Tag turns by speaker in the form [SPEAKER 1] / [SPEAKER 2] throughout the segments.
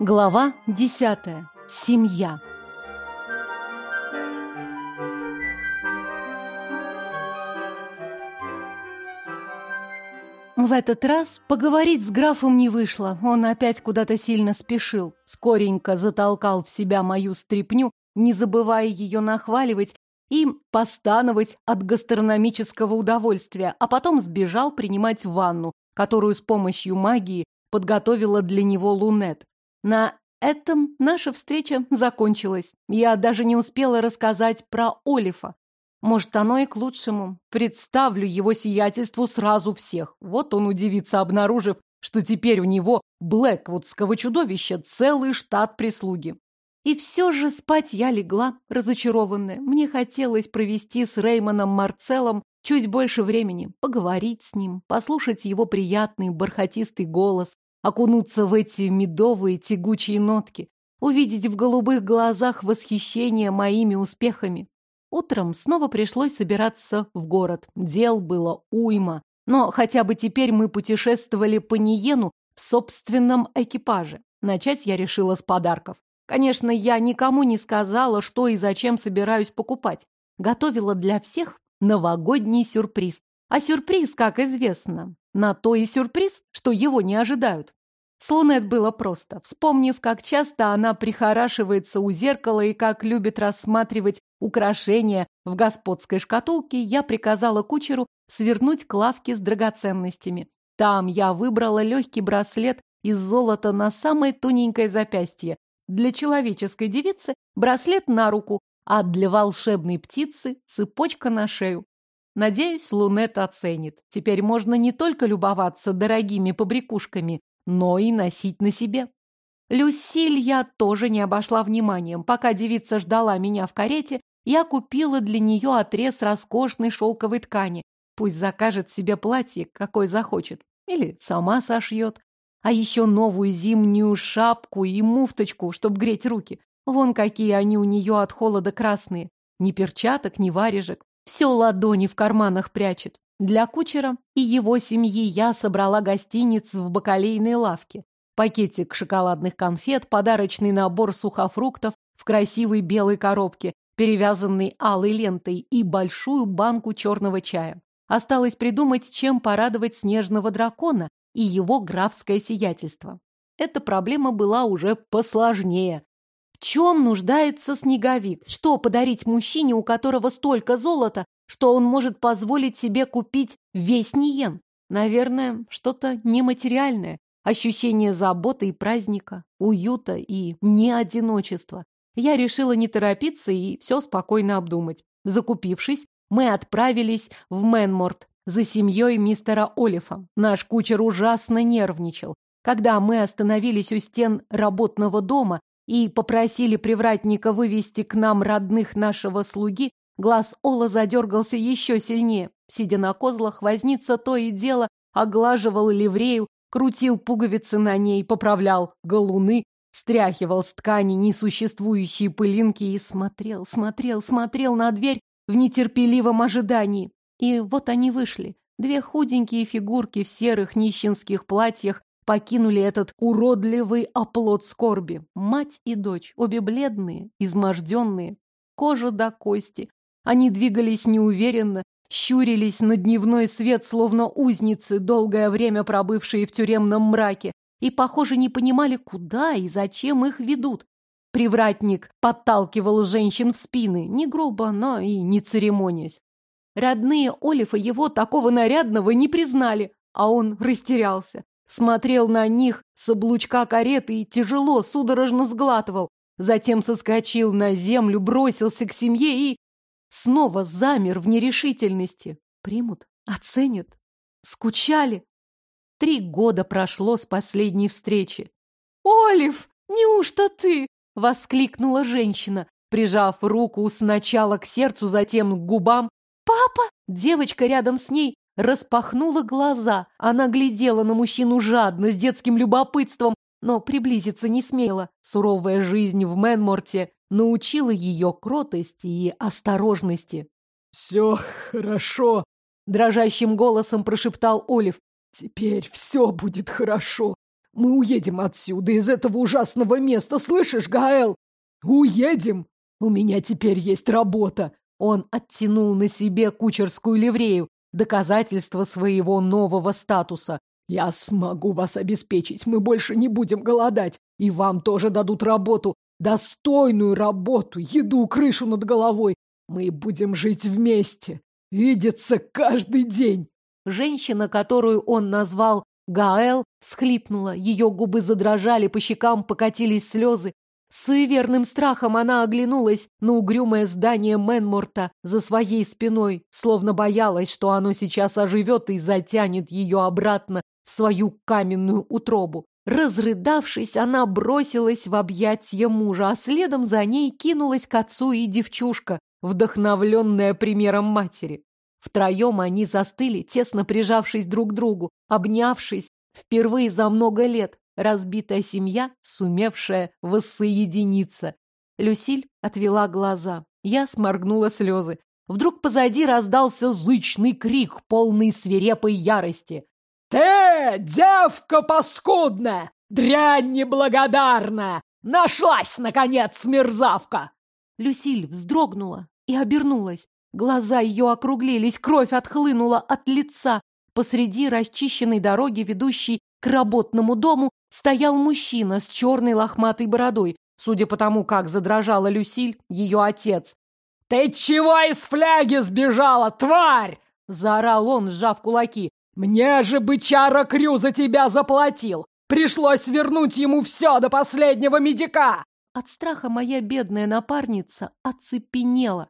[SPEAKER 1] Глава десятая. Семья. В этот раз поговорить с графом не вышло. Он опять куда-то сильно спешил. Скоренько затолкал в себя мою стряпню, не забывая ее нахваливать и постановать от гастрономического удовольствия, а потом сбежал принимать ванну, которую с помощью магии подготовила для него Лунет. На этом наша встреча закончилась. Я даже не успела рассказать про Олифа. Может, оно и к лучшему. Представлю его сиятельству сразу всех. Вот он удивится, обнаружив, что теперь у него, Блэквудского чудовища, целый штат прислуги. И все же спать я легла, разочарованная. Мне хотелось провести с Реймоном Марцеллом чуть больше времени, поговорить с ним, послушать его приятный бархатистый голос, окунуться в эти медовые тягучие нотки, увидеть в голубых глазах восхищение моими успехами. Утром снова пришлось собираться в город. Дел было уйма. Но хотя бы теперь мы путешествовали по Ниену в собственном экипаже. Начать я решила с подарков. Конечно, я никому не сказала, что и зачем собираюсь покупать. Готовила для всех новогодний сюрприз. А сюрприз, как известно, на то и сюрприз, что его не ожидают. С Лунет было просто. Вспомнив, как часто она прихорашивается у зеркала и как любит рассматривать украшения в господской шкатулке, я приказала кучеру свернуть к лавке с драгоценностями. Там я выбрала легкий браслет из золота на самое тоненькое запястье. Для человеческой девицы браслет на руку, а для волшебной птицы цепочка на шею. Надеюсь, Лунет оценит. Теперь можно не только любоваться дорогими побрякушками, но и носить на себе. Люсиль я тоже не обошла вниманием. Пока девица ждала меня в карете, я купила для нее отрез роскошной шелковой ткани. Пусть закажет себе платье, какой захочет. Или сама сошьет. А еще новую зимнюю шапку и муфточку, чтобы греть руки. Вон какие они у нее от холода красные. Ни перчаток, ни варежек. Все ладони в карманах прячет. Для кучера и его семьи я собрала гостиниц в бакалейной лавке. Пакетик шоколадных конфет, подарочный набор сухофруктов в красивой белой коробке, перевязанной алой лентой, и большую банку черного чая. Осталось придумать, чем порадовать снежного дракона и его графское сиятельство. Эта проблема была уже посложнее. Чем нуждается снеговик? Что подарить мужчине, у которого столько золота, что он может позволить себе купить весь Ниен. Наверное, что-то нематериальное. Ощущение заботы и праздника, уюта и неодиночества. Я решила не торопиться и все спокойно обдумать. Закупившись, мы отправились в Мэнморт за семьей мистера Олифа. Наш кучер ужасно нервничал. Когда мы остановились у стен работного дома и попросили привратника вывести к нам родных нашего слуги, Глаз Ола задергался еще сильнее. Сидя на козлах, возница то и дело оглаживал ливрею, крутил пуговицы на ней, поправлял галуны, стряхивал с ткани несуществующие пылинки и смотрел, смотрел, смотрел на дверь в нетерпеливом ожидании. И вот они вышли. Две худенькие фигурки в серых нищенских платьях покинули этот уродливый оплот скорби. Мать и дочь, обе бледные, изможденные, кожа до кости, они двигались неуверенно, щурились на дневной свет, словно узницы, долгое время пробывшие в тюремном мраке, и, похоже, не понимали, куда и зачем их ведут. Привратник подталкивал женщин в спины, не грубо, но и не церемонясь. Родные Олифа его такого нарядного не признали, а он растерялся. Смотрел на них с облучка кареты и тяжело, судорожно сглатывал. Затем соскочил на землю, бросился к семье и Снова замер в нерешительности. Примут? Оценят? Скучали? Три года прошло с последней встречи. «Олив, неужто ты?» — воскликнула женщина, прижав руку сначала к сердцу, затем к губам. «Папа!» Девочка рядом с ней распахнула глаза. Она глядела на мужчину жадно, с детским любопытством, но приблизиться не смела. Суровая жизнь в Мэнморте научила ее кротости и осторожности.
[SPEAKER 2] «Все хорошо», — дрожащим голосом прошептал Олив. «Теперь все будет хорошо. Мы уедем отсюда, из этого ужасного места, слышишь, Гаэл? Уедем! У меня теперь есть работа.
[SPEAKER 1] Он оттянул на себе кучерскую ливрею, доказательство своего нового статуса.
[SPEAKER 2] Я смогу вас обеспечить, мы больше не будем голодать, и вам тоже дадут работу, достойную работу, еду, крышу над головой. Мы будем жить вместе, видеться каждый день.
[SPEAKER 1] Женщина, которую он назвал Гаэл, всхлипнула, ее губы задрожали, по щекам покатились слезы. С суеверным страхом она оглянулась на угрюмое здание Менморта за своей спиной, словно боялась, что оно сейчас оживет и затянет ее обратно в свою каменную утробу. Разрыдавшись, она бросилась в объятья мужа, а следом за ней кинулась к отцу и девчушка, вдохновленная примером матери. Втроем они застыли, тесно прижавшись друг к другу, обнявшись, впервые за много лет, разбитая семья, сумевшая воссоединиться. Люсиль отвела глаза. Я сморгнула слезы. Вдруг позади раздался зычный крик, полный свирепой ярости.
[SPEAKER 2] «Ты, девка паскудная! Дрянь неблагодарная! Нашлась, наконец, мерзавка!»
[SPEAKER 1] Люсиль вздрогнула и обернулась. Глаза ее округлились, кровь отхлынула от лица. Посреди расчищенной дороги, ведущей к работному дому, стоял мужчина с черной лохматой бородой. Судя по тому, как задрожала Люсиль, ее отец.
[SPEAKER 2] «Ты чего из фляги сбежала, тварь?»
[SPEAKER 1] — заорал он, сжав кулаки.
[SPEAKER 2] «Мне же бычара Крю за тебя заплатил! Пришлось вернуть ему все до последнего медика!»
[SPEAKER 1] От страха моя бедная напарница оцепенела.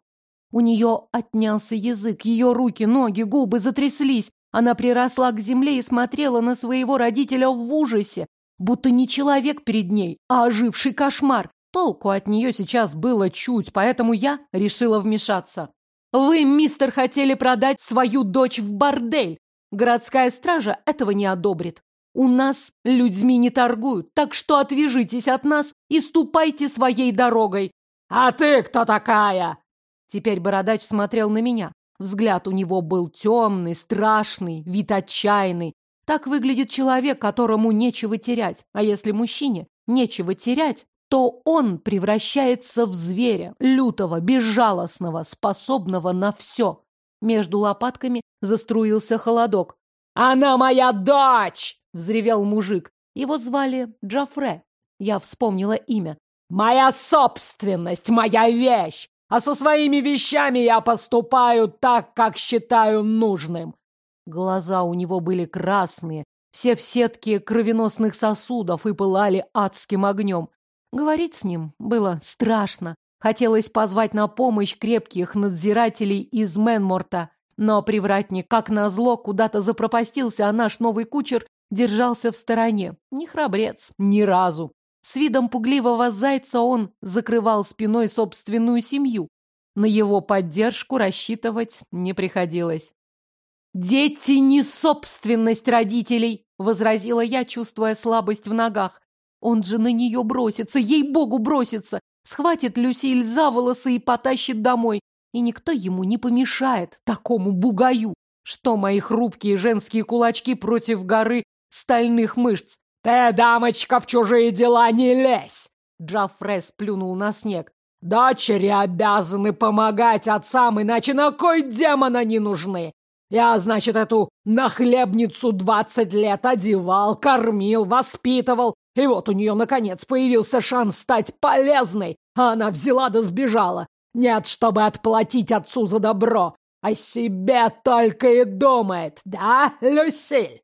[SPEAKER 1] У нее отнялся язык, ее руки, ноги, губы затряслись. Она приросла к земле и смотрела на своего родителя в ужасе, будто не человек перед ней, а оживший кошмар. Толку от нее сейчас было чуть, поэтому я решила вмешаться. «Вы, мистер, хотели продать свою дочь в бордель. Городская стража этого не одобрит. У нас людьми не торгуют, так что отвяжитесь от нас и ступайте своей дорогой».
[SPEAKER 2] «А ты кто такая?»
[SPEAKER 1] Теперь бородач смотрел на меня. Взгляд у него был темный, страшный, вид отчаянный. Так выглядит человек, которому нечего терять. А если мужчине нечего терять, то он превращается в зверя, лютого, безжалостного, способного на все. Между лопатками заструился холодок.
[SPEAKER 2] «Она моя дочь!» — взревел мужик.
[SPEAKER 1] Его звали Джафре. Я вспомнила имя.
[SPEAKER 2] «Моя собственность, моя вещь! а со своими вещами я поступаю так, как считаю нужным.
[SPEAKER 1] Глаза у него были красные, все в сетке кровеносных сосудов и пылали адским огнем. Говорить с ним было страшно. Хотелось позвать на помощь крепких надзирателей из Менморта, но привратник, как назло, куда-то запропастился, а наш новый кучер держался в стороне. Не храбрец, ни разу. С видом пугливого зайца он закрывал спиной собственную семью. На его поддержку рассчитывать не приходилось. «Дети не собственность родителей!» — возразила я, чувствуя слабость в ногах. «Он же на нее бросится, ей-богу бросится! Схватит Люсиль за волосы и потащит домой. И никто ему не помешает, такому бугаю! Что мои хрупкие женские кулачки против горы стальных мышц?
[SPEAKER 2] «Ты, дамочка, в чужие дела не лезь!»
[SPEAKER 1] Джаффре сплюнул на снег.
[SPEAKER 2] «Дочери обязаны помогать отцам, иначе на кой демон они нужны? Я, значит, эту нахлебницу двадцать лет одевал, кормил, воспитывал, и вот у нее, наконец, появился шанс стать полезной, а она взяла да сбежала. Нет, чтобы отплатить отцу за добро, о себе только и думает, да, Люсиль?»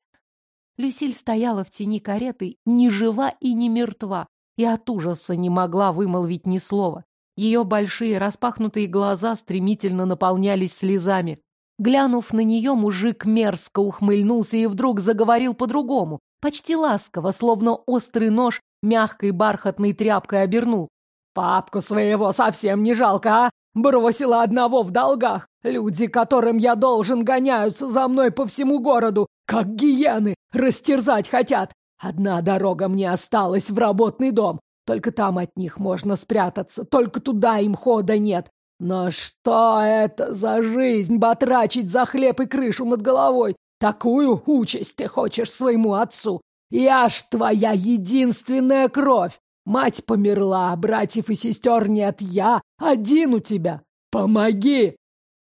[SPEAKER 1] Люсиль стояла в тени кареты, ни жива и ни мертва, и от ужаса не могла вымолвить ни слова. Ее большие распахнутые глаза стремительно наполнялись слезами. Глянув на нее, мужик мерзко ухмыльнулся и вдруг заговорил по-другому, почти ласково, словно острый нож мягкой бархатной тряпкой обернул.
[SPEAKER 2] «Папку своего совсем не жалко, а? Бросила одного в долгах. Люди, которым я должен, гоняются за мной по всему городу, как гиены, растерзать хотят. Одна дорога мне осталась в работный дом. Только там от них можно спрятаться, только туда им хода нет. Но что это за жизнь, батрачить за хлеб и крышу над головой? Такую участь ты хочешь своему отцу? Я ж твоя единственная кровь! Мать померла, братьев и сестер нет, я один у тебя! Помоги!»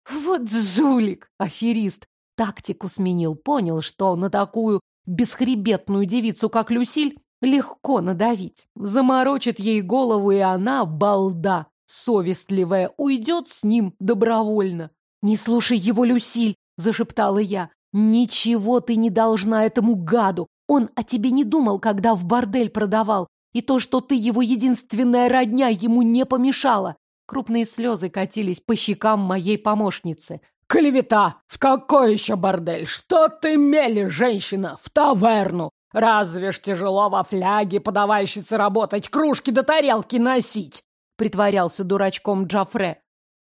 [SPEAKER 1] Вот жулик, аферист, тактику сменил, понял, что на такую бесхребетную девицу, как Люсиль, легко надавить. Заморочит ей голову, и она, балда, совестливая, уйдет с ним добровольно. «Не слушай его, Люсиль!» — зашептала я. «Ничего ты не должна этому гаду! Он о тебе не думал, когда в бордель продавал, и то, что ты его единственная родня, ему не помешало!» Крупные слезы катились по щекам моей помощницы.
[SPEAKER 2] «Клевета! В какой еще бордель? Что ты мели, женщина? В таверну! Разве ж тяжело во фляге подавальщице работать, кружки до тарелки носить!»
[SPEAKER 1] Притворялся дурачком Джафре.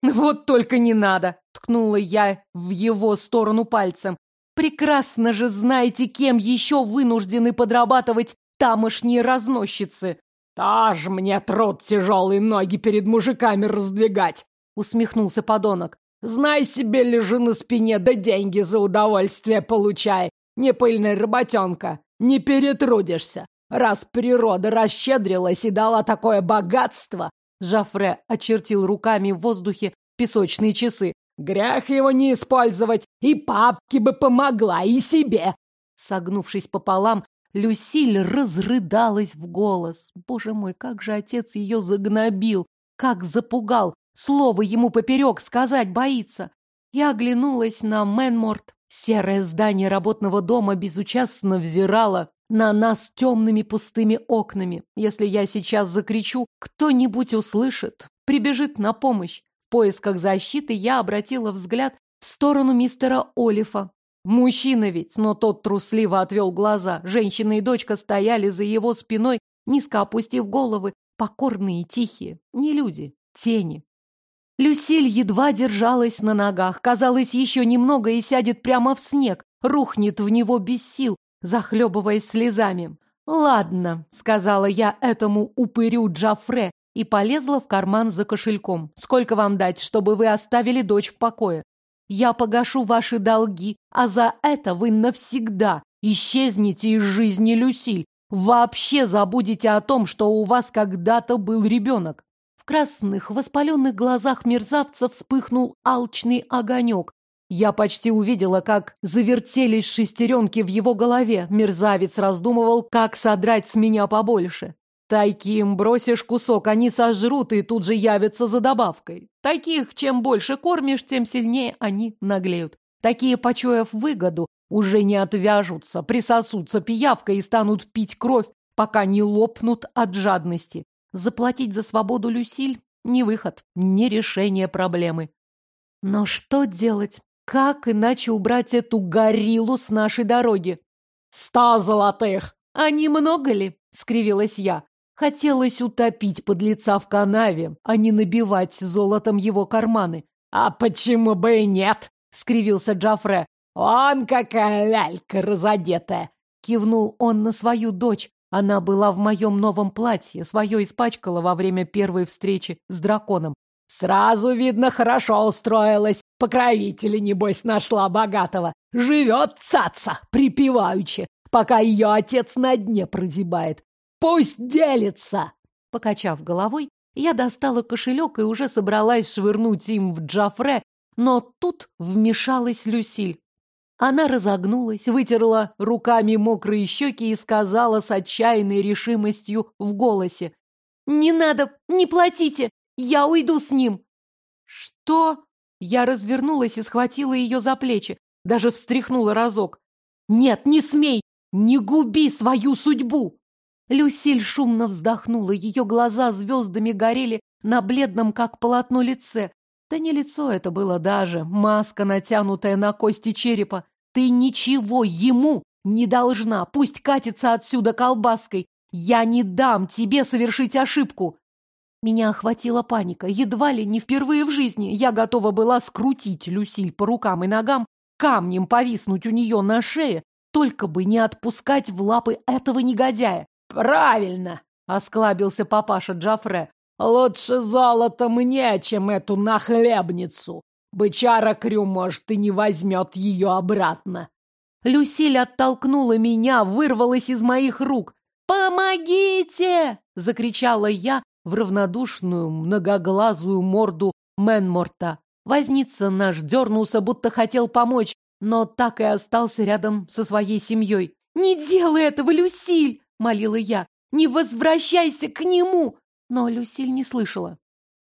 [SPEAKER 1] «Вот только не надо!» — ткнула я в его сторону пальцем. «Прекрасно же знаете, кем еще вынуждены подрабатывать тамошние разносчицы!»
[SPEAKER 2] «Тоже мне труд тяжелые ноги перед мужиками раздвигать!» — усмехнулся подонок. «Знай себе, лежи на спине, да деньги за удовольствие получай! Не пыльная работенка, не перетрудишься! Раз природа расщедрилась и дала такое богатство, Жафре очертил руками в воздухе песочные часы. «Грех его не использовать! И папке бы помогла, и себе!»
[SPEAKER 1] Согнувшись пополам, Люсиль разрыдалась в голос. Боже мой, как же отец ее загнобил! Как запугал! Слово ему поперек сказать боится! Я оглянулась на Мэнморт. Серое здание работного дома безучастно взирало на нас темными пустыми окнами. Если я сейчас закричу, кто-нибудь услышит, прибежит на помощь. В поисках защиты я обратила взгляд в сторону мистера Олифа. Мужчина ведь, но тот трусливо отвел глаза. Женщина и дочка стояли за его спиной, низко опустив головы, покорные и тихие. Не люди, тени. Люсиль едва держалась на ногах. Казалось, еще немного и сядет прямо в снег, рухнет в него без сил, захлебываясь слезами. «Ладно», — сказала я этому упырю Джафре и полезла в карман за кошельком. «Сколько вам дать, чтобы вы оставили дочь в покое? Я погашу ваши долги, а за это вы навсегда исчезнете из жизни Люсиль. Вообще забудете о том, что у вас когда-то был ребенок». В красных, воспаленных глазах мерзавца вспыхнул алчный огонек, я почти увидела, как завертелись шестеренки в его голове. Мерзавец раздумывал, как содрать с меня побольше. Таким бросишь кусок, они сожрут и тут же явятся за добавкой. Таких, чем больше кормишь, тем сильнее они наглеют. Такие, почуяв выгоду, уже не отвяжутся, присосутся пиявкой и станут пить кровь, пока не лопнут от жадности. Заплатить за свободу Люсиль – не выход, не решение проблемы. Но что делать? Как иначе убрать эту гориллу с нашей дороги?
[SPEAKER 2] Ста золотых!
[SPEAKER 1] А немного ли? Скривилась я. Хотелось утопить подлеца в канаве, а не набивать золотом его карманы.
[SPEAKER 2] А почему бы и нет? Скривился Джафре. Он какая лялька разодетая!
[SPEAKER 1] Кивнул он на свою дочь. Она была в моем новом платье, свое испачкала во время первой встречи с драконом.
[SPEAKER 2] Сразу видно, хорошо устроилась. Покровители, небось, нашла богатого. Живет цаца, припеваючи, пока ее отец на дне прозябает. Пусть делится!»
[SPEAKER 1] Покачав головой, я достала кошелек и уже собралась швырнуть им в Джафре, но тут вмешалась Люсиль. Она разогнулась, вытерла руками мокрые щеки и сказала с отчаянной решимостью в голосе. «Не надо, не платите! Я уйду с ним!» «Что?» Я развернулась и схватила ее за плечи, даже встряхнула разок. «Нет, не смей! Не губи свою судьбу!» Люсиль шумно вздохнула, ее глаза звездами горели на бледном, как полотно, лице. Да не лицо это было даже, маска, натянутая на кости черепа. Ты ничего ему не должна, пусть катится отсюда колбаской. Я не дам тебе совершить ошибку. Меня охватила паника. Едва ли не впервые в жизни я готова была скрутить Люсиль по рукам и ногам, камнем повиснуть у нее на шее, только бы не отпускать в лапы этого негодяя.
[SPEAKER 2] «Правильно!» — осклабился папаша Джафре. «Лучше золото мне, чем эту нахлебницу. Бычара Крю, может, и не возьмет ее обратно».
[SPEAKER 1] Люсиль оттолкнула меня, вырвалась из моих рук. «Помогите!» — закричала я в равнодушную, многоглазую морду Менморта. Возница наш дернулся, будто хотел помочь, но так и остался рядом со своей семьей. «Не делай этого, Люсиль!» — молила я. «Не возвращайся к нему!» Но Люсиль не слышала.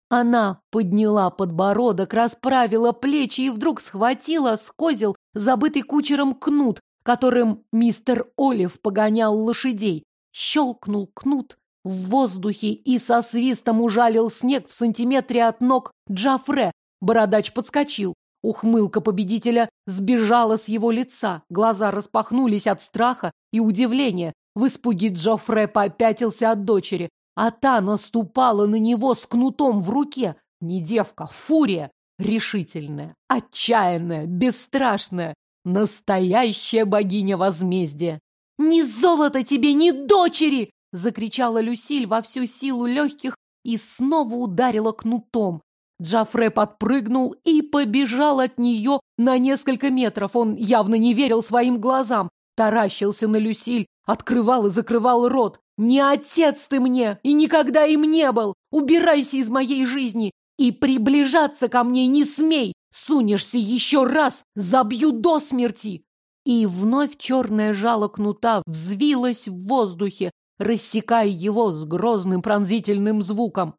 [SPEAKER 1] Она подняла подбородок, расправила плечи и вдруг схватила с козел забытый кучером кнут, которым мистер Олив погонял лошадей. Щелкнул кнут в воздухе и со свистом ужалил снег в сантиметре от ног Джафре. Бородач подскочил. Ухмылка победителя сбежала с его лица. Глаза распахнулись от страха и удивления. В испуге Джоффре попятился от дочери а та наступала на него с кнутом в руке. Не девка, фурия, решительная, отчаянная, бесстрашная, настоящая богиня возмездия. «Ни золота тебе, ни дочери!» — закричала Люсиль во всю силу легких и снова ударила кнутом. Джафре подпрыгнул и побежал от нее на несколько метров. Он явно не верил своим глазам, таращился на Люсиль, открывал и закрывал рот. Не отец ты мне и никогда им не был. Убирайся из моей жизни и приближаться ко мне не смей. Сунешься еще раз, забью до смерти. И вновь черное жало кнута взвилось в воздухе, рассекая его с грозным пронзительным звуком.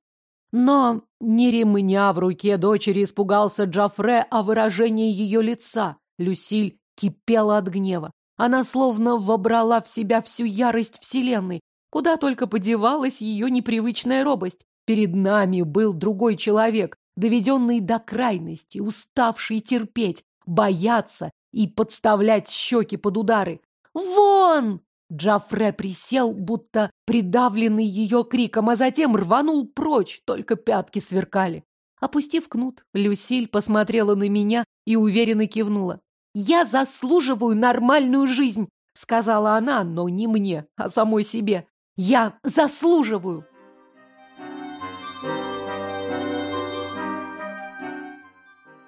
[SPEAKER 1] Но не ремня в руке дочери испугался Джафре, а выражение ее лица. Люсиль кипела от гнева. Она словно вобрала в себя всю ярость Вселенной. Куда только подевалась ее непривычная робость. Перед нами был другой человек, доведенный до крайности, уставший терпеть, бояться и подставлять щеки под удары. «Вон!» Джафре присел, будто придавленный ее криком, а затем рванул прочь, только пятки сверкали. Опустив кнут, Люсиль посмотрела на меня и уверенно кивнула. «Я заслуживаю нормальную жизнь!» — сказала она, но не мне, а самой себе. Я заслуживаю.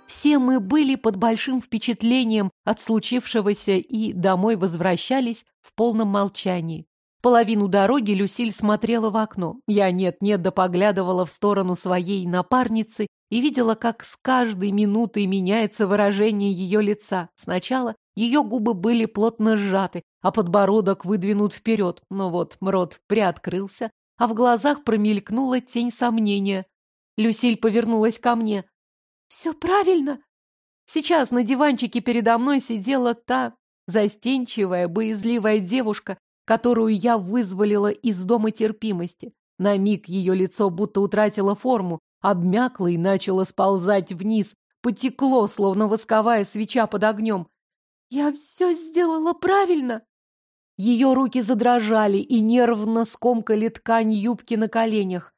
[SPEAKER 1] Все мы были под большим впечатлением от случившегося и домой возвращались в полном молчании. Половину дороги Люсиль смотрела в окно. Я нет-нет да поглядывала в сторону своей напарницы и видела, как с каждой минутой меняется выражение ее лица. Сначала ее губы были плотно сжаты, а подбородок выдвинут вперед. Но вот рот приоткрылся, а в глазах промелькнула тень сомнения. Люсиль повернулась ко мне. «Все правильно!» Сейчас на диванчике передо мной сидела та застенчивая, боязливая девушка, которую я вызволила из дома терпимости. На миг ее лицо будто утратило форму, обмякло и начало сползать вниз, потекло, словно восковая свеча под огнем. «Я все сделала правильно!» Ее руки задрожали и нервно скомкали ткань юбки на коленях.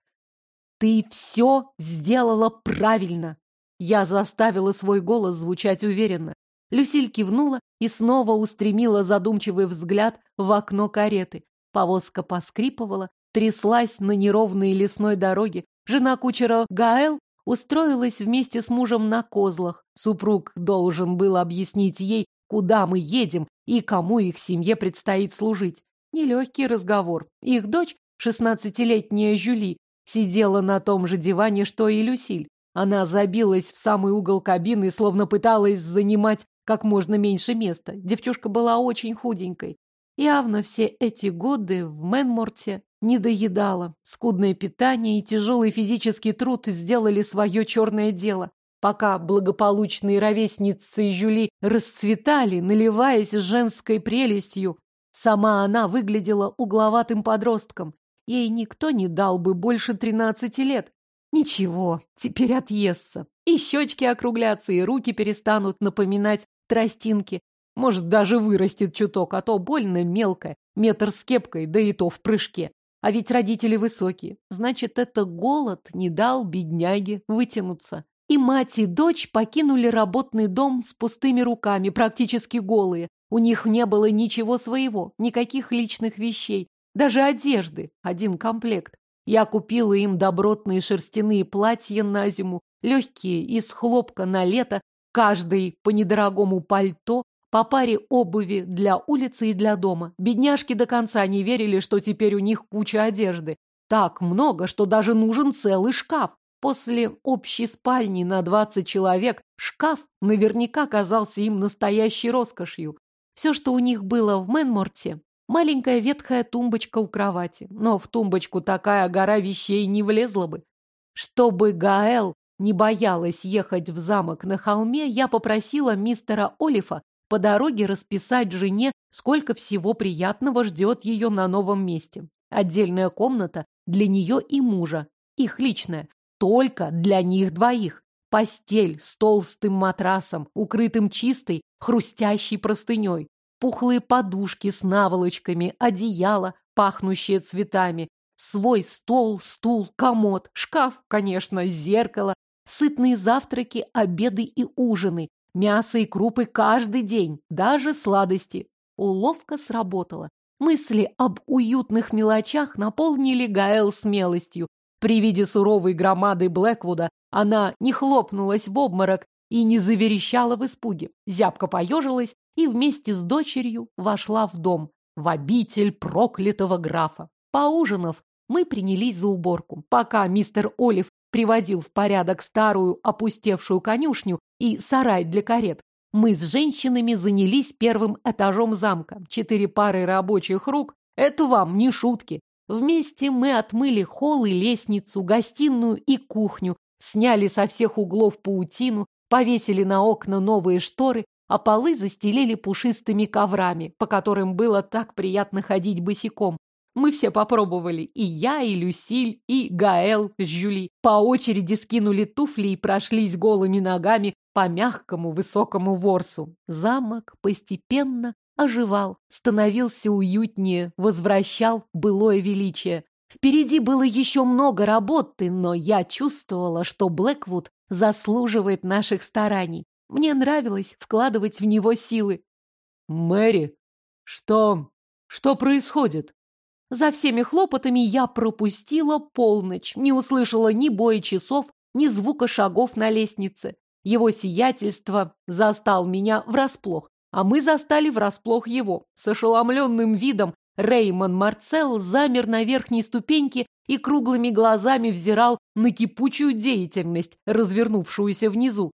[SPEAKER 1] «Ты все сделала правильно!» Я заставила свой голос звучать уверенно. Люсиль кивнула и снова устремила задумчивый взгляд в окно кареты. Повозка поскрипывала, тряслась на неровной лесной дороге. Жена кучера Гаэл устроилась вместе с мужем на козлах. Супруг должен был объяснить ей, куда мы едем и кому их семье предстоит служить. Нелегкий разговор. Их дочь, шестнадцатилетняя Жюли, сидела на том же диване, что и Люсиль. Она забилась в самый угол кабины, словно пыталась занимать как можно меньше места. Девчушка была очень худенькой. Явно все эти годы в Менморте не доедала. Скудное питание и тяжелый физический труд сделали свое черное дело. Пока благополучные ровесницы Жюли расцветали, наливаясь женской прелестью, сама она выглядела угловатым подростком. Ей никто не дал бы больше тринадцати лет. Ничего, теперь отъестся. И щечки округлятся, и руки перестанут напоминать тростинки. Может, даже вырастет чуток, а то больно мелкое, метр с кепкой, да и то в прыжке. А ведь родители высокие. Значит, это голод не дал бедняге вытянуться. И мать, и дочь покинули работный дом с пустыми руками, практически голые. У них не было ничего своего, никаких личных вещей, даже одежды, один комплект. Я купила им добротные шерстяные платья на зиму, легкие из хлопка на лето, каждый по недорогому пальто, по паре обуви для улицы и для дома. Бедняжки до конца не верили, что теперь у них куча одежды. Так много, что даже нужен целый шкаф. После общей спальни на 20 человек шкаф наверняка казался им настоящей роскошью. Все, что у них было в Мэнморте, маленькая ветхая тумбочка у кровати. Но в тумбочку такая гора вещей не влезла бы. Чтобы Гаэл не боялась ехать в замок на холме, я попросила мистера Олифа по дороге расписать жене, сколько всего приятного ждет ее на новом месте. Отдельная комната для нее и мужа, их личная, только для них двоих. Постель с толстым матрасом, укрытым чистой, хрустящей простыней. Пухлые подушки с наволочками, одеяло, пахнущее цветами. Свой стол, стул, комод, шкаф, конечно, зеркало. Сытные завтраки, обеды и ужины. Мясо и крупы каждый день, даже сладости. Уловка сработала. Мысли об уютных мелочах наполнили Гаэл смелостью. При виде суровой громады Блэквуда она не хлопнулась в обморок и не заверещала в испуге. Зябко поежилась и вместе с дочерью вошла в дом, в обитель проклятого графа. Поужинав, мы принялись за уборку. Пока мистер Олив приводил в порядок старую опустевшую конюшню и сарай для карет, мы с женщинами занялись первым этажом замка. Четыре пары рабочих рук – это вам не шутки. Вместе мы отмыли холл и лестницу, гостиную и кухню, сняли со всех углов паутину, повесили на окна новые шторы, а полы застелили пушистыми коврами, по которым было так приятно ходить босиком. Мы все попробовали, и я, и Люсиль, и Гаэл с Жюли. По очереди скинули туфли и прошлись голыми ногами по мягкому высокому ворсу. Замок постепенно оживал, становился уютнее, возвращал былое величие. Впереди было еще много работы, но я чувствовала, что Блэквуд заслуживает наших стараний. Мне нравилось вкладывать в него силы.
[SPEAKER 2] «Мэри, что... что происходит?»
[SPEAKER 1] За всеми хлопотами я пропустила полночь, не услышала ни боя часов, ни звука шагов на лестнице. Его сиятельство застал меня врасплох а мы застали врасплох его. С ошеломленным видом Реймон Марцел замер на верхней ступеньке и круглыми глазами взирал на кипучую деятельность, развернувшуюся внизу.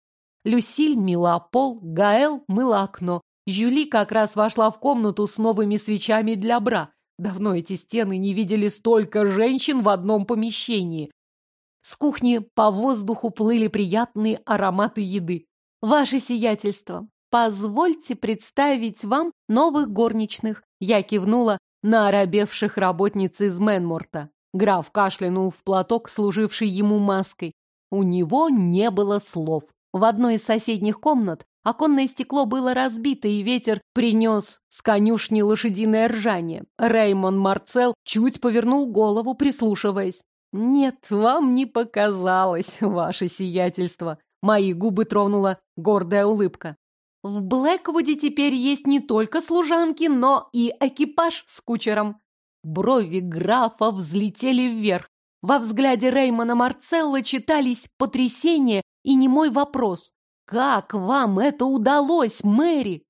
[SPEAKER 1] Люсиль мыла пол, Гаэл мыла окно. Жюли как раз вошла в комнату с новыми свечами для бра. Давно эти стены не видели столько женщин в одном помещении. С кухни по воздуху плыли приятные ароматы еды. «Ваше сиятельство, «Позвольте представить вам новых горничных», я кивнула на оробевших работниц из Менморта. Граф кашлянул в платок, служивший ему маской. У него не было слов. В одной из соседних комнат оконное стекло было разбито, и ветер принес с конюшни лошадиное ржание. Реймон Марцел чуть повернул голову, прислушиваясь. «Нет, вам не показалось, ваше сиятельство». Мои губы тронула гордая улыбка. В Блэквуде теперь есть не только служанки, но и экипаж с кучером. Брови графа взлетели вверх. Во взгляде Реймона Марцелла читались потрясение и немой вопрос. «Как вам это удалось, Мэри?»